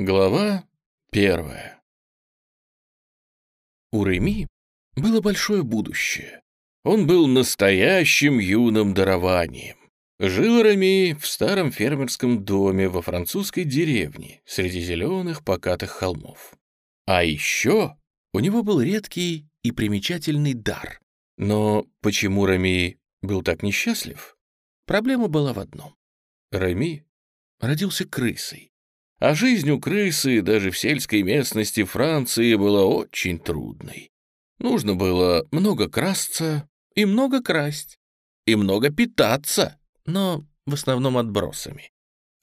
Глава первая У Реми было большое будущее. Он был настоящим юным дарованием. Жил Реми в старом фермерском доме во французской деревне среди зеленых покатых холмов. А еще у него был редкий и примечательный дар. Но почему Реми был так несчастлив? Проблема была в одном. Реми родился крысой. А жизнь у крысы даже в сельской местности Франции была очень трудной. Нужно было много красться и много красть, и много питаться, но в основном отбросами.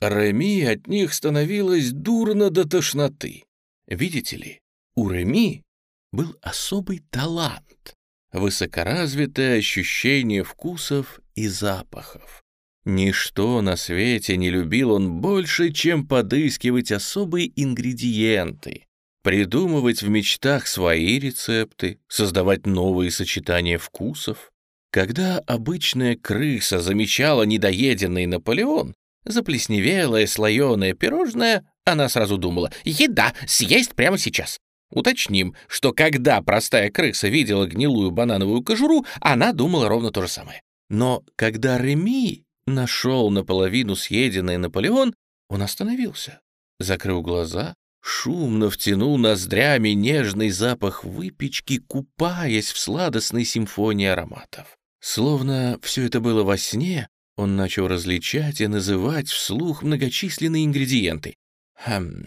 Реми от них становилось дурно до тошноты. Видите ли, у Реми был особый талант, высокоразвитое ощущение вкусов и запахов. Ничто на свете не любил он больше, чем подыскивать особые ингредиенты, придумывать в мечтах свои рецепты, создавать новые сочетания вкусов. Когда обычная крыса замечала недоеденный Наполеон, заплесневелое слоеное пирожное, она сразу думала «Еда! Съесть прямо сейчас!» Уточним, что когда простая крыса видела гнилую банановую кожуру, она думала ровно то же самое. Но когда Реми нашел наполовину съеденный Наполеон, он остановился, закрыл глаза, шумно втянул ноздрями нежный запах выпечки, купаясь в сладостной симфонии ароматов. Словно все это было во сне, он начал различать и называть вслух многочисленные ингредиенты. Хм,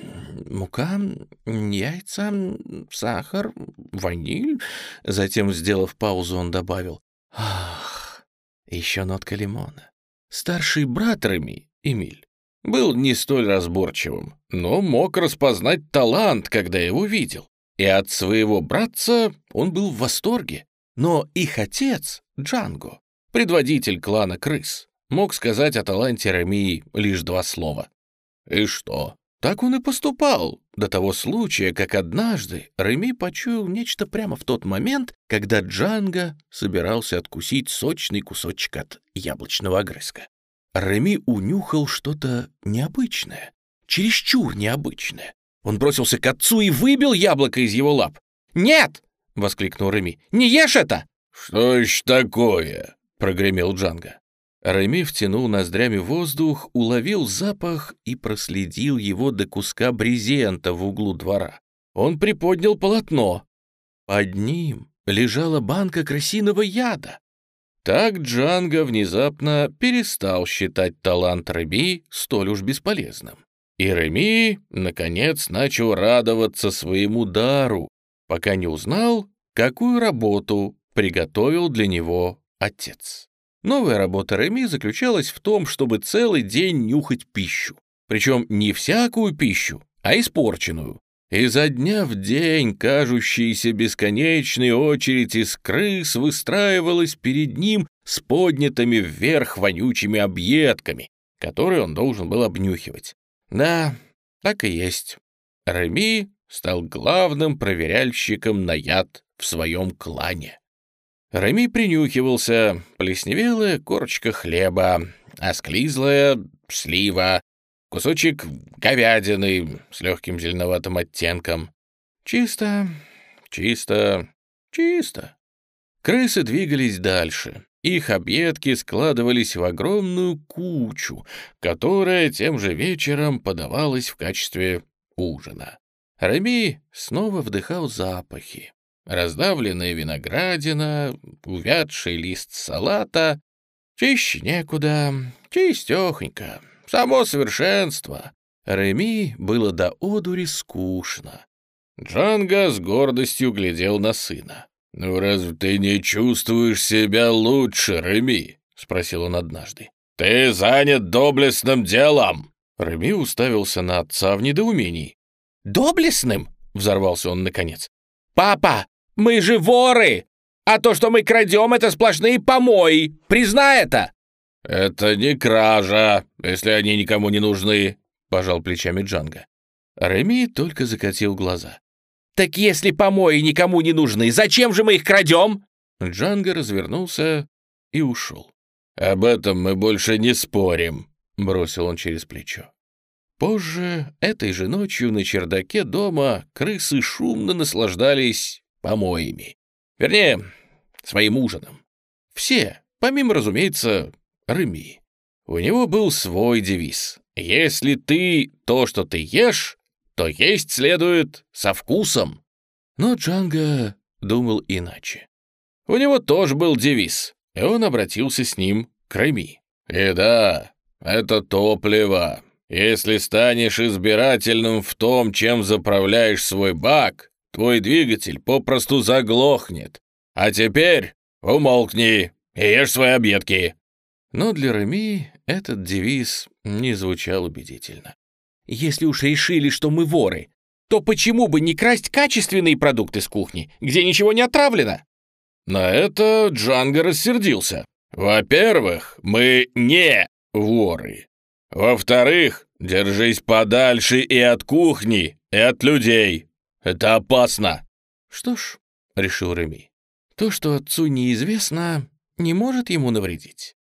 мука, яйца, сахар, ваниль. Затем, сделав паузу, он добавил. Ах, еще нотка лимона. Старший брат Реми, Эмиль, был не столь разборчивым, но мог распознать талант, когда его видел. И от своего братца он был в восторге. Но их отец, Джанго, предводитель клана крыс, мог сказать о таланте Реми лишь два слова. И что? Так он и поступал, до того случая, как однажды Реми почуял нечто прямо в тот момент, когда Джанго собирался откусить сочный кусочек от яблочного огрызка. Реми унюхал что-то необычное, чересчур необычное. Он бросился к отцу и выбил яблоко из его лап. «Нет!» — воскликнул Реми. «Не ешь это!» «Что ж такое?» — прогремел Джанго. Реми втянул ноздрями воздух, уловил запах и проследил его до куска брезента в углу двора. Он приподнял полотно. Под ним лежала банка крысиного яда. Так Джанго внезапно перестал считать талант Реми столь уж бесполезным. И Реми, наконец, начал радоваться своему дару, пока не узнал, какую работу приготовил для него отец. Новая работа Реми заключалась в том, чтобы целый день нюхать пищу. Причем не всякую пищу, а испорченную. Изо дня в день кажущаяся бесконечной очередь из крыс выстраивалась перед ним с поднятыми вверх вонючими объедками, которые он должен был обнюхивать. Да, так и есть. Реми стал главным проверяльщиком на яд в своем клане. Реми принюхивался, плесневелая корочка хлеба, осклизлая слива, кусочек говядины с легким зеленоватым оттенком. Чисто, чисто, чисто. Крысы двигались дальше. Их объедки складывались в огромную кучу, которая тем же вечером подавалась в качестве ужина. Реми снова вдыхал запахи раздавленная виноградина, увядший лист салата. Чище некуда, чистехонько, само совершенство. Реми было до одури скучно. Джанго с гордостью глядел на сына. «Ну разве ты не чувствуешь себя лучше, Реми?» — спросил он однажды. «Ты занят доблестным делом!» Реми уставился на отца в недоумении. «Доблестным?» — взорвался он наконец. «Папа, мы же воры! А то, что мы крадем, это сплошные помои! Признай это!» «Это не кража, если они никому не нужны», — пожал плечами Джанго. Реми только закатил глаза. «Так если помои никому не нужны, зачем же мы их крадем?» Джанго развернулся и ушел. «Об этом мы больше не спорим», — бросил он через плечо. Позже, этой же ночью на чердаке дома крысы шумно наслаждались помоями. Вернее, своим ужином. Все, помимо, разумеется, Реми. У него был свой девиз. «Если ты то, что ты ешь, то есть следует со вкусом». Но Джанго думал иначе. У него тоже был девиз, и он обратился с ним к Реми. «Еда — это топливо. Если станешь избирательным в том, чем заправляешь свой бак, твой двигатель попросту заглохнет. А теперь умолкни и ешь свои объедки». Но для Реми этот девиз не звучал убедительно. «Если уж решили, что мы воры, то почему бы не красть качественные продукты с кухни, где ничего не отравлено?» На это Джанго рассердился. «Во-первых, мы не воры. Во-вторых, держись подальше и от кухни, и от людей. Это опасно». «Что ж», — решил Реми, — «то, что отцу неизвестно, не может ему навредить».